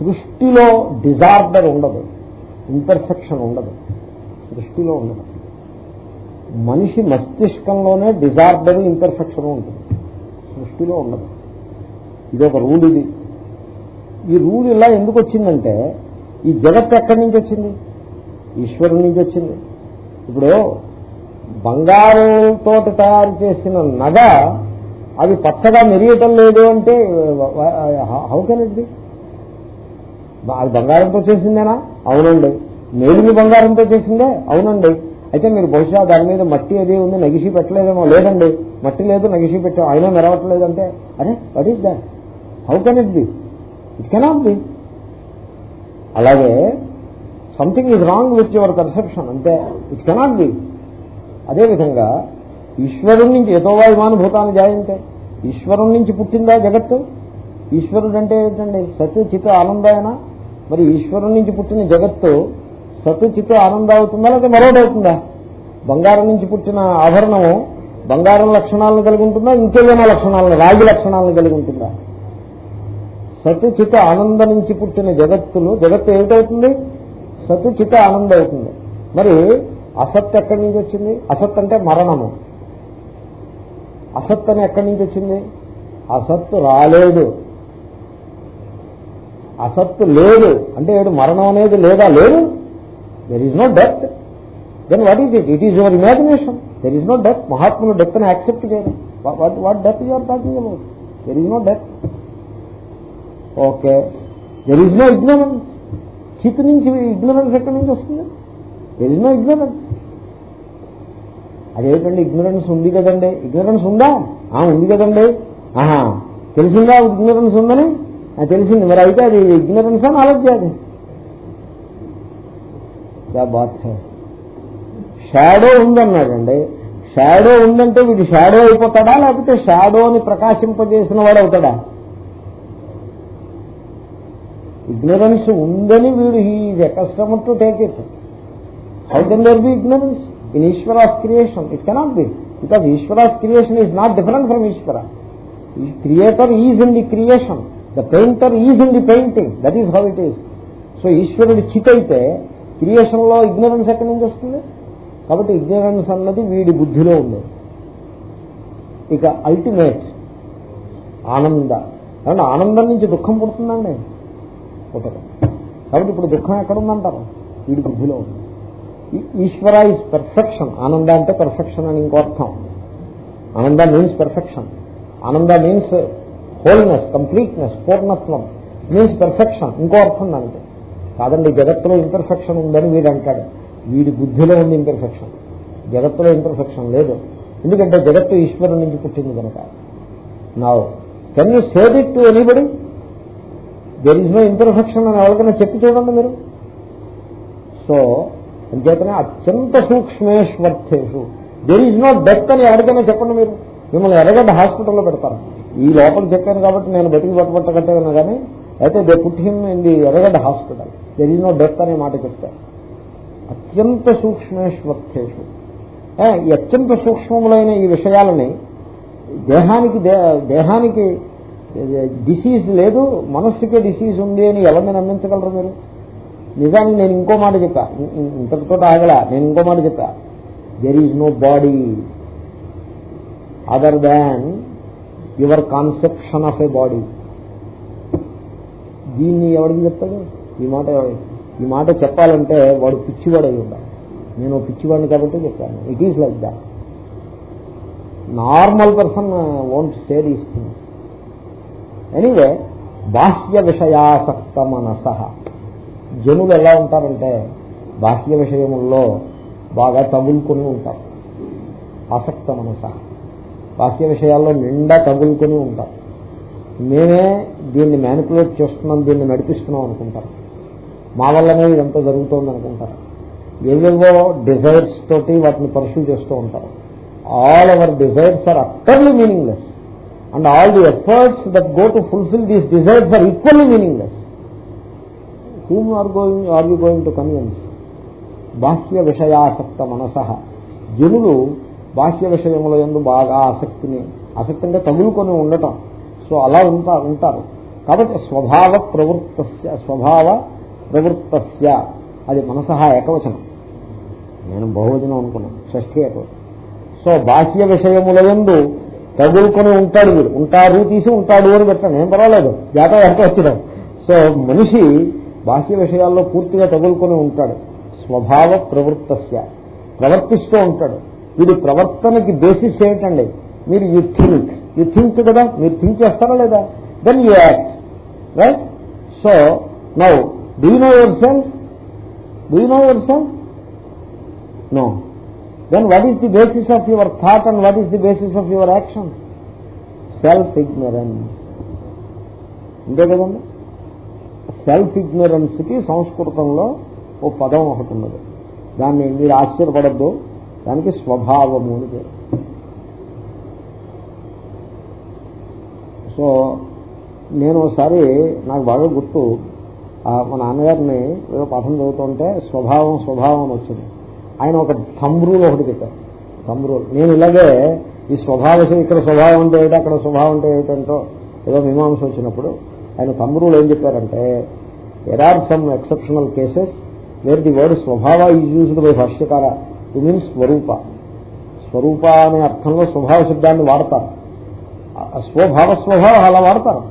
సృష్టిలో డిజార్డర్ ఉండదు. ఇంపర్ఫెక్షన్ ఉండదు. సృష్టిలో ఉండదు. మనిషి మస్తిష్కంలోనే డిజార్డర్ ఇంపర్ఫెక్షన్ ఉంటుంది. సృష్టిలో ఉండదు. ఇది ఒక రూల్ ఇది. ఈ రూల్ ఇలా ఎందుకు వచ్చిందంటే ఈ జగత్ ఎక్కడి నుంచి వచ్చింది? ఈశ్వరుడి నుంచి వచ్చింది. ఇప్పుడు బంగారంతో తయారు చేసిన నగ అది పచ్చగా మెరియటం లేదు అంటే హౌ కెన్ ఇట్ బి? అది బంగారంతో చేసిందేనా? అవునండి. మేలిమి బంగారంతో చేసిందే? అవునండి. అయితే మీరు బహుశా దాని మీద మట్టి అది ఉంది నగిసి పెట్టలేదేమో. లేదండి. మట్టి లేదు నగిసి పెట్టాం. అయినా మెరవట్లేదంటే అరే what is that how can it be it cannot be అలాగే something is wrong with your conception అంతే ఇట్ కెనాట్ బి అదేవిధంగా ఈశ్వరుడి నుంచి ఎతోవా విమానుభూతాన్ని జాయంతే. ఈశ్వరుడి నుంచి పుట్టిందా జగత్తు? ఈశ్వరుడు అంటే ఏంటండి? సత్ చిత ఆనందాయన? మరి ఈశ్వరుడి నుంచి పుట్టిన జగత్తు సత్ చిత ఆనంద అవుతుందా లేకపోతే మరోడవుతుందా బంగారం నుంచి పుట్టిన ఆభరణము బంగారం లక్షణాలను కలిగి ఉంటుందా? ఇంకేమైనా లక్షణాలను రాగి లక్షణాలను కలిగి ఉంటుందా? సత్ చిత ఆనంద నుంచి పుట్టిన జగత్తులు జగత్తు ఏమిటవుతుంది? సత్ చిత ఆనంద అవుతుంది మరి అసత్ ఎక్కడి నుంచి వచ్చింది? అసత్ అంటే మరణము. అసత్ అని ఎక్కడి నుంచి వచ్చింది? అసత్తు రాలేదు. అసత్తు లేదు. అంటే ఏడు మరణం అనేది లేదా? లేదు. There is no death then what is it it is your imagination there is no death మహాత్ములు డెత్ అని యాక్సెప్ట్ చేయడం. What what death you're talking about there is no death okay there is no ignorance చిత్ నుంచి ignorance ఎక్కడి నుంచి వస్తుంది? There is no ignorance అదేంటండి ignorance ఉంది కదండి? ఇగ్నరెన్స్ ఉందా? ఆ ఉంది కదండి. ఆహా తెలిసిందా? ఇగ్నరెన్స్ ఉందని? తెలిసింది. మరి అయితే అది ఇగ్నరెన్స్ అని ఆలోచించాలి షాడో ఉందన్నాడండి. షాడో ఉందంటే వీడు షాడో అయిపోతాడా? లేకపోతే షాడోని ప్రకాశింపజేసిన వాడు అవుతాడా? ఇగ్నరెన్స్ ఉందని వీడు ఈ customer to take it how can there be ignorance in Ishwara's creation it cannot be because Ishwara's creation is not different from Ishwara creator is in the creation the painter is in the painting that is how it is so ఈశ్వరుడు చిత్ అయితే క్రియేషన్లో ignorance ఎక్కడి నుంచి వస్తుంది? కాబట్టి ignorance అన్నది వీడి బుద్ధిలో ఉంది. ఇక అల్టిమేట్ ఆనంద. కాబట్టి ఆనందం నుంచి దుఃఖం పుడుతుందండి. పుట్టదు. కాబట్టి ఇప్పుడు దుఃఖం ఎక్కడుందంటారు వీడి బుద్ధిలో ఉంది. ఈశ్వర ఇస్ పర్ఫెక్షన్ ఆనంద అంటే పర్ఫెక్షన్ అని ఇంకో అర్థం. ఆనంద మీన్స్ పర్ఫెక్షన్ ఆనంద మీన్స్ హోల్నెస్ కంప్లీట్నెస్ పూర్ణత్వం. మీన్స్ పర్ఫెక్షన్ ఇంకో అర్థం దానికి. కాదండి జగత్తులో ఇంపర్ఫెక్షన్ ఉందని వీడు అంటాడు. వీడి బుద్ధిలో ఉంది ఇంపర్ఫెక్షన్ జగత్తులో ఇంపర్ఫెక్షన్ లేదు. ఎందుకంటే జగత్తు ఈశ్వరు నుంచి పుట్టింది కనుక. నా can you save it to anybody there is no imperfection అని ఎవరికైనా చెప్పి చూడండి మీరు. సో అంచేతనే అత్యంత సూక్ష్మేశ్వర్థేషు దేర్ ఈజ్ నో డెత్ అని ఎవరికైనా చెప్పండి మీరు. మిమ్మల్ని ఎర్రగడ్డ హాస్పిటల్లో పెడతారు. ఈ లోపల చెప్పాను కాబట్టి నేను బతికి పట్టుబట్టగట్టగలను కానీ అయితే they put him in the Erragadda hospital. There is no death అనే మాట చెప్తారు. అత్యంత సూక్ష్మేశ్వర్థేషు ఈ అత్యంత సూక్ష్మములైన ఈ విషయాలని దేహానికి దే- దేహానికి డిసీజ్ లేదు మనస్సుకే డిసీజ్ ఉంది అని ఎవరిని నమ్మించగలరు మీరు? నిజానికి నేను ఇంకో మాట చెప్పా. ఇంతటితో ఆగల నేను ఇంకో మాట చెప్పా. There is no body other than your conception of a body దీన్ని ఎవరికి చెప్తాడు? ఈ మాట ఈ మాట చెప్పాలంటే వాడు పిచ్చివాడు అయి ఉండాలి. నేను పిచ్చివాడిని కాబట్టి చెప్పాను. It is like that normal person won't say these things anyway బాహ్య విషయాసక్త మనస జనులు ఎలా ఉంటారంటే బాహ్య విషయముల్లో బాగా తగులుకొని ఉంటారు. ఆసక్త మనస. బాహ్య విషయాల్లో నిండా తగులుకొని ఉంటారు. మేమే దీన్ని మ్యానిపులేట్ చేస్తున్నాం దీన్ని నడిపిస్తున్నాం అనుకుంటారు. మా వల్లనే ఇదంతా జరుగుతోంది అనుకుంటారు. ఏవేవో డిజైర్స్ తోటి వాటిని పర్సూ చేస్తూ ఉంటారు. All our desires are utterly meaningless and all the efforts that go to fulfil these desires are equally meaningless whom are going are you going to convince. బాహ్య విషయాసక్త మనస. జనులు బాహ్య విషయముల ఎందు బాగా ఆసక్తిని ఆసక్తి అంటే తగులుకొని ఉండటం. సో అలా ఉంటా ఉంటారు. కాబట్టి స్వభావ ప్రవృత్తస్య స్వభావ ప్రవృత్తస్య. అది మనస ఏకవచనం. నేను బహువచనం అనుకున్నాను. షష్ఠి ఏకవచనం. సో బాహ్య విషయముల ఎందు తగులుకొని ఉంటాడు వీడు. ఉంటారు తీసి ఉంటాడు అని పెట్టాను. ఏం పర్వాలేదు. జాతర ఎంత వచ్చినాం సో మనిషి బాహ్య విషయాల్లో పూర్తిగా తగులుకొని ఉంటాడు. స్వభావ ప్రవృత్తస్య. ప్రవర్తిస్తూ ఉంటాడు. వీడి ప్రవర్తనకి బేసిస్ ఏమిటండి? మీరు యూ థింక్ యూ థింక్ కదా? మీరు థింక్ చేస్తారా లేదా? Then you act right so now do know your self do know your self no then what is the basis of your thought and what is the basis of your action self ignorance అంతే కదండి? Self ఇగ్నరెన్స్కి సంస్కృతంలో ఓ పదం ఒకటి ఉన్నది. దాన్ని మీరు ఆశ్చర్యపడద్దు. దానికి స్వభావము అని పేరు. సో నేను ఒకసారి నాకు బాగా గుర్తు మా నాన్నగారిని ఏదో పాఠం చదువుతుంటే స్వభావం స్వభావం వచ్చింది. ఆయన ఒక తమ్రూలు ఒకటి పెట్టారు తమ్రూలు నేను ఇలాగే ఈ స్వభావం ఇక్కడ స్వభావం అంటే ఏమిటి అక్కడ స్వభావం అంటే ఏమిటంటో ఏదో మీమాంస వచ్చినప్పుడు ఆయన థంబ్ ఏం చెప్పారంటే there are some exceptional cases where the word స్వభావ ఈజ్ యూజ్డ్ బై భాష్యకార ఇట్ మీన్స్ స్వరూప స్వరూప అనే అర్థంలో స్వభావ శబ్దాన్ని వాడతారు. స్వభావ స్వభావ స్వభావం అలా వాడతారు.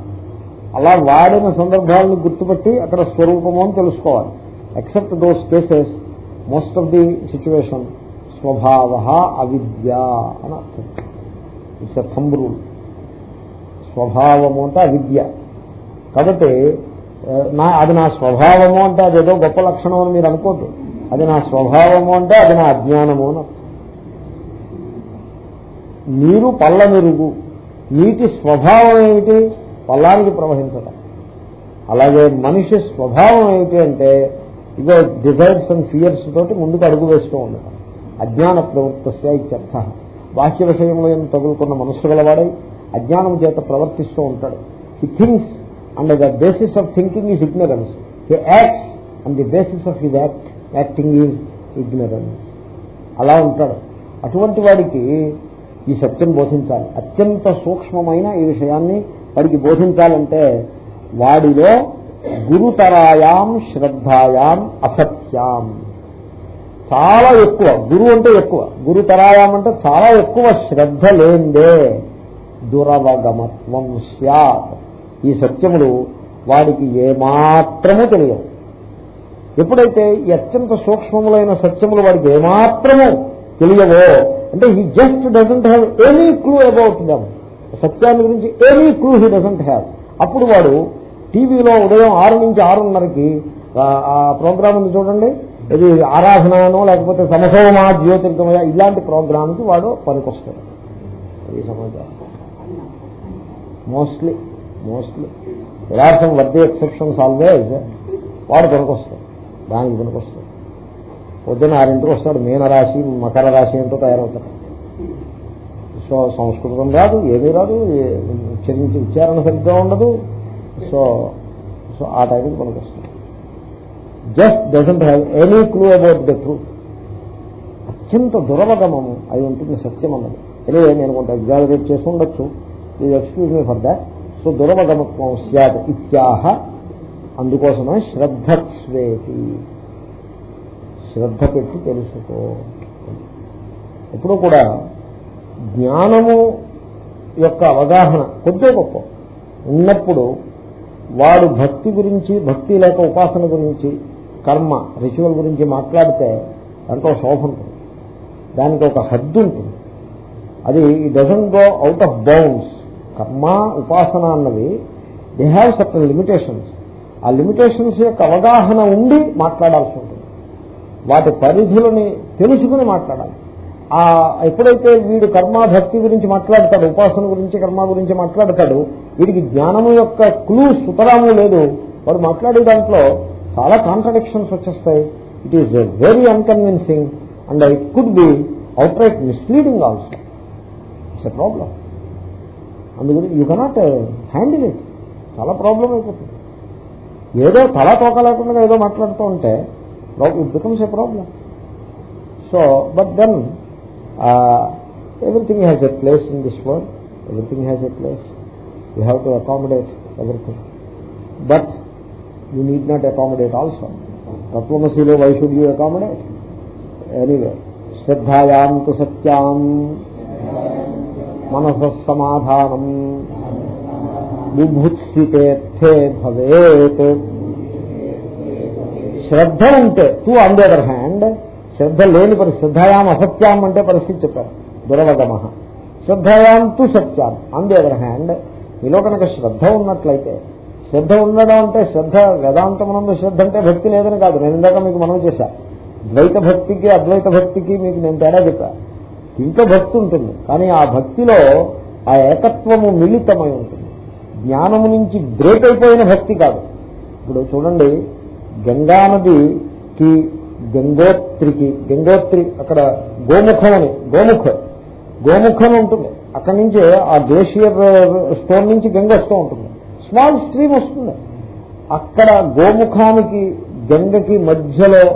అలా వాడిన సందర్భాలను గుర్తుపట్టి అక్కడ స్వరూపము అని తెలుసుకోవాలి. Except those cases most of the situation స్వభావ అవిద్య అని అర్థం. ఇట్స్ ఎ థంబ్ రూల్ స్వభావము అంటే అవిద్య. కాబట్టి నా అది నా స్వభావము అంటే అదేదో గొప్ప లక్షణం అని మీరు అనుకోద్దు. అది నా స్వభావము అంటే అది నా అజ్ఞానము అని నీరు పళ్ళ మెరుగు. నీటి స్వభావం ఏమిటి? పల్లానికి ప్రవహించడం అలాగే మనిషి స్వభావం ఏమిటి అంటే ఇదో డిజైర్స్ అండ్ ఫియర్స్ తోటి ముందుకు అడుగు వేస్తూ ఉండటం. అజ్ఞాన ప్రవృత్తస్య ఇత్యర్థ. బాహ్య విషయంలో తగులుకున్న మనస్సు గలవాడై అజ్ఞానం చేత ప్రవర్తిస్తూ ఉంటాడు. He thinks and the basis of thinking is ignorance he acts and the basis of his act acting is ignorance అలా ఉంటాడు. అటువంటి వాడికి ఈ సత్యం బోధించాలి. అత్యంత సూక్ష్మమైన ఈ విషయాన్ని వాడికి బోధించాలంటే వాడిలో గురుతరాయాం శ్రద్ధాయాం అసత్యాం. చాలా ఎక్కువ. గురు అంటే ఎక్కువ. గురుతరాయాం అంటే చాలా ఎక్కువ శ్రద్ధ లేందే దురవగమత్వం సత్ ఈ సత్యములు వాడికి ఏమాత్రము తెలియవు. ఎప్పుడైతే ఈ అత్యంత సూక్ష్మములైన సత్యములు వాడికి ఏమాత్రము తెలియవో అంటే he just doesn't have any clue about them సత్యాన్ని గురించి any clue he doesn't have అప్పుడు వాడు టీవీలో ఉదయం ఆరు నుంచి ఆరున్నరకి ఆ ప్రోగ్రామ్ ఉంది చూడండి. ఇది ఆరాధనను లేకపోతే సమసోమా జ్యోతిర్గమయ ఇలాంటి ప్రోగ్రామ్కి వాడు పనికొస్తాడు. ఈ సమాచారం. మోస్ట్లీ మోస్ట్లీ యథార్థం వర్ది ఎక్సెప్షన్స్ ఆల్వేజ్ వాడు పనికొస్తాడు దానికి పనికొస్తాడు పొద్దున్న ఆరింటికి వస్తాడు మీనరాశి మకర రాశి ఏంటో తయారవుతాడు. సో సంస్కృతం రాదు ఏమీ రాదు ఉచ్చరించి ఉచ్చారణ సరిగ్గా ఉండదు. సో సో ఆ టైంకి పనికొస్తుంది just doesn't have any clue about the truth అత్యంత దురవగమము అయి ఉంటుంది సత్యం అన్నది ఎనివే నేను కొంత ఎగ్జాగరేట్ చేసి ఉండొచ్చు. ఇది excuse me for that so దురవగమత్వం సద్ ఇత్యాహ. అందుకోసమే శ్రద్ధస్వేతి శ్రద్ధ పెట్టి తెలుసుకో. ఎప్పుడు కూడా జ్ఞానము యొక్క అవగాహన కొద్దే గొప్ప. ఉన్నప్పుడు వాడు భక్తి గురించి భక్తి లేక ఉపాసన గురించి కర్మ రిచువల్ గురించి మాట్లాడితే దాంట్లో శోభ ఉంటుంది. దానికి ఒక హద్దు ఉంటుంది. అది doesn't go out of bounds. కర్మ ఉపాసన అన్నవి దే హ్యావ్ సర్టన్ లిమిటేషన్స్ ఆ లిమిటేషన్స్ యొక్క అవగాహన ఉండి మాట్లాడాల్సి ఉంటుంది. వాటి పరిధులని తెలుసుకుని మాట్లాడాలి. ఆ ఎప్పుడైతే వీడు కర్మ భక్తి గురించి మాట్లాడతాడు ఉపాసన గురించి కర్మ గురించి మాట్లాడతాడు వీడికి జ్ఞానము యొక్క క్లూ సుతరాము లేదు. వాడు మాట్లాడే దాంట్లో చాలా కాంట్రడిక్షన్స్ వచ్చేస్తాయి. It is very unconvincing and it could be outright misleading also it's a problem అందుకని యూ కెనాట్ హ్యాండిల్ ఇట్ చాలా ప్రాబ్లం అయిపోతుంది. ఏదో తల తోక లేకుండా ఏదో మాట్లాడుతూ ఉంటే it becomes a problem so but then everything has a place in this world everything has a place you have to accommodate everything but you need not accommodate also తత్వమశీలో why should you accommodate anyway శ్రద్ధాయాం తు సత్యాం మనస సమాధానం విభుత్సితేర్థే భవేత్. శ్రద్ధ ఉంటే too on the other hand శ్రద్ధ లేని పరి శ్రద్ధాయాం అసత్యాం అంటే పరిస్థితి చెప్పారు. దురవగమ శ్రద్ధాయాం తు సత్యాం. ఆన్ ది అదర్ హ్యాండ్ మీలో కనుక శ్రద్ధ ఉన్నట్లయితే శ్రద్ధ ఉండడం అంటే శ్రద్ధ వేదాంతమునందు శ్రద్ధ అంటే భక్తి లేదని కాదు. నేను ఇందాక మీకు మనం చేశా. ద్వైత భక్తికి అద్వైత భక్తికి మీకు నేను తేడా చెప్పాను ఇంకా భక్తి ఉంటుంది. కానీ ఆ భక్తిలో ఆ ఏకత్వము మిళితమై ఉంటుంది. జ్ఞానము నుంచి బ్రేక్ అయిపోయిన భక్తి కాదు. ఇప్పుడు చూడండి గంగానదికి గంగోత్రికి గంగోత్రి అక్కడ గోముఖం అని గోముఖ గోముఖం ఉంటుంది. అక్కడి నుంచి ఆ గ్లేషియర్ స్టోన్ నుంచి గంగ వస్తూ ఉంటుంది. స్మాల్ స్ట్రీమ్ వస్తుంది. అక్కడ గోముఖానికి గంగకి మధ్యలో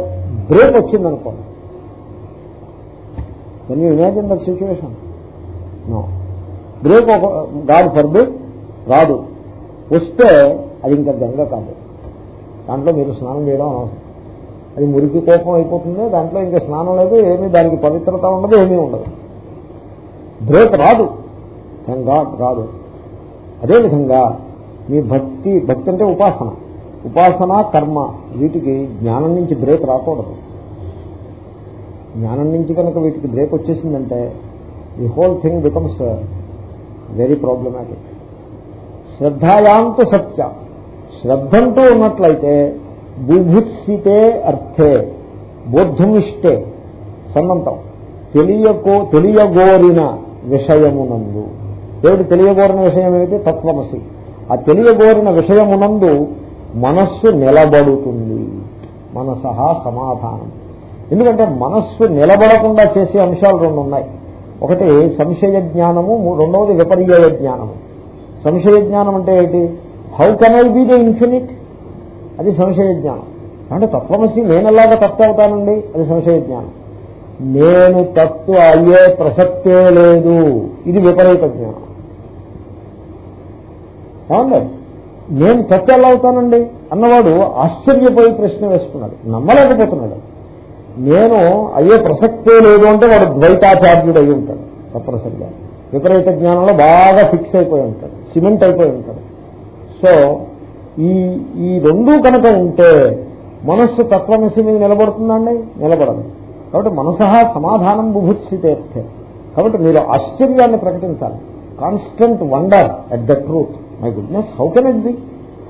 బ్రేక్ వచ్చిందనుకోండి. Can you imagine that situation no break ఒక గాడ్ ఫర్బిడ్ రాదు. వస్తే అది ఇంకా గంగ కాదు. దాంట్లో మీరు స్నానం చేయడం అది మురికి కోపం అయిపోతుంది దాంట్లో ఇంకా స్నానం లేదు ఏమీ దానికి పవిత్రత ఉండదు ఏమీ ఉండదు. బ్రేక్ రాదు. గాడ్ రాదు. అదేవిధంగా మీ భక్తి భక్తి అంటే ఉపాసన. ఉపాసన కర్మ వీటికి జ్ఞానం నుంచి బ్రేక్ రాకూడదు. జ్ఞానం నుంచి కనుక వీటికి break వచ్చేసిందంటే the whole thing becomes very problematic శ్రద్ధాయాంత సత్య. శ్రద్ధంతో ఉన్నట్లయితే బుభుత్సితే అర్థే బోద్ధమిష్టే సన్నంతం. తెలియకో తెలియగోరిన విషయమునందు. ఏమిటి తెలియగోరిన విషయం ఏమిటి? తత్వమసి. ఆ తెలియగోరిన విషయమునందు మనస్సు నిలబడుతుంది. మనసహా సమాధానం. ఎందుకంటే మనస్సు నిలబడకుండా చేసే అంశాలు రెండు ఉన్నాయి. ఒకటి సంశయ జ్ఞానము రెండవది విపర్యయ జ్ఞానము. సంశయ జ్ఞానం అంటే ఏంటి? How can I be the infinite అది సంశయ జ్ఞానం. అంటే తత్వమసి నేనెలాగా తప్పు అవుతానండి? అది సంశయ జ్ఞానం. నేను తత్వ అయ్యే ప్రసక్తే లేదు. ఇది విపరీత జ్ఞానం. ఏమండి? నేను తత్వ ఎలా అవుతానండి? అన్నవాడు ఆశ్చర్యపోయి ప్రశ్న వేసుకున్నాడు. నమ్మలేకపోతున్నాడు. నేను అయ్యే ప్రసక్తే లేదు అంటే వాడు ద్వైతాచార్యుడు అయి ఉంటాడు తప్పనిసరిగా. విపరీత జ్ఞానంలో బాగా ఫిక్స్ అయిపోయి ఉంటాడు సిమెంట్ అయిపోయి ఉంటాడు. సో ఈ ఈ రెండూ కనుక ఉంటే మనస్సు తత్వమసి మీద నిలబడుతుందండి? నిలబడదు. కాబట్టి మనసహ సమాధానం బుభుత్సితేర్థే. కాబట్టి మీరు ఆశ్చర్యాన్ని ప్రకటించాలి. Constant wonder at the truth. My goodness how can it be?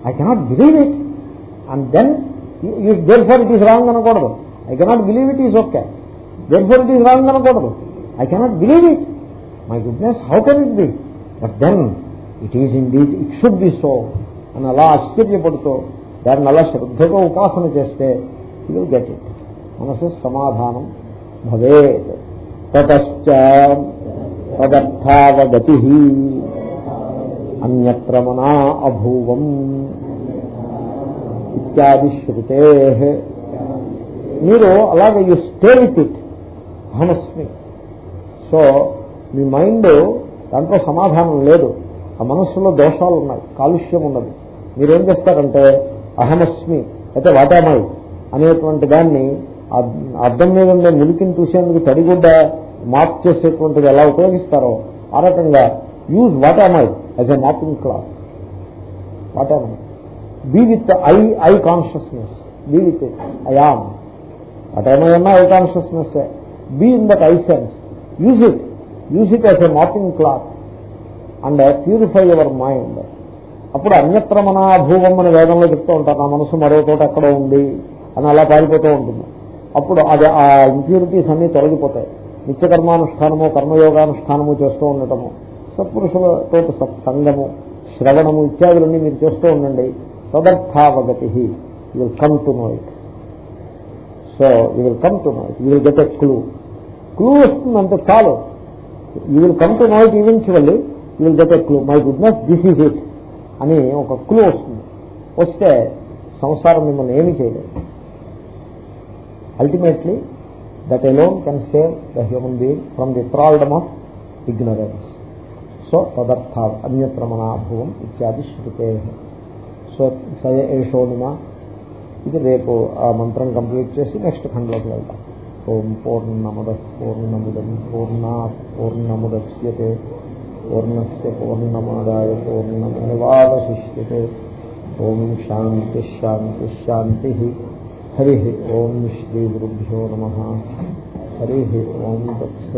I cannot believe it. And then therefore it is wrong అనకూడదు. I cannot believe it is okay therefore it is wrong అనకూడదు I cannot believe it my goodness how can it be but then it is indeed it should be so అని అలా ఆశ్చర్యపడుతూ దాన్ని అలా శ్రద్ధగా ఉపాసన చేస్తే you will get it మనసు సమాధానం భవేత్ తదర్థావగతి అన్యత్ర మనా అభూవం ఇత్యాది శృతే మీరు అలాగే యూ స్టే విత్ ఇట్ అహమస్మి సో మీ మైండ్ దాంట్లో సమాధానం లేదు. ఆ మనస్సులో దోషాలు ఉన్నాయి కాలుష్యం ఉన్నది. మీరేం చేస్తారంటే అహమస్మి అయితే వాటామై అనేటువంటి దాన్ని అర్థం మీద ఉండే ములికిని చూసేందుకు తడిగుడ్డ మాప్ చేసేటువంటిది ఎలా ఉపయోగిస్తారో ఆ రకంగా use what am I as a mopping cloth what am I be with I I consciousness be with am I am what am I ఉన్నా I consciousness be in that I sense use it use it as a mopping cloth and purify your mind అప్పుడు అన్యత్ర మనాభూవం అని వేదంలో చెప్తూ ఉంటారు. నా మనసు మరో చోట ఎక్కడో ఉంది అని అలా పారిపోతూ ఉంటుంది. అప్పుడు అది ఆ ఇంప్యూరిటీస్ అన్ని తొలగిపోతాయి. నిత్యకర్మానుష్ఠానము కర్మయోగానుష్ఠానము చేస్తూ ఉండటము. సత్పురుషులతో సత్సంగము శ్రవణము ఇత్యాదులన్నీ మీరు చేస్తూ ఉండండి. తదర్థావగతి will come to know it so you will come to know it you will get a clue clue వస్తుందంటే చాలు. You will come to know it eventually you will get a clue my goodness this is it అని ఒక clue వస్తుంది. వస్తే సంసారం మిమ్మల్ని ఏమి చేయలేదు. Ultimately that alone can save the human being from the problem of ignorance so తదర్థ అన్యత్రమణాభువం ఇత్యాది శృతే సో సయ ఏషోనిమ ఇది రేపు ఆ మంత్రం కంప్లీట్ చేసి నెక్స్ట్ ఖండ్లోకి వెళ్తాం. ఓం పూర్ణముద పూర్ణముదం పూర్ణ పూర్ణముద్యతే పూర్ణస్ పూర్ణమాదాయ పూర్ణమేవాశిష్యతే ఓం శాంతి శాంతి శాంతి. హరి ఓం శ్రీ గురుభ్యో నమ. హరి ఓం దక్ష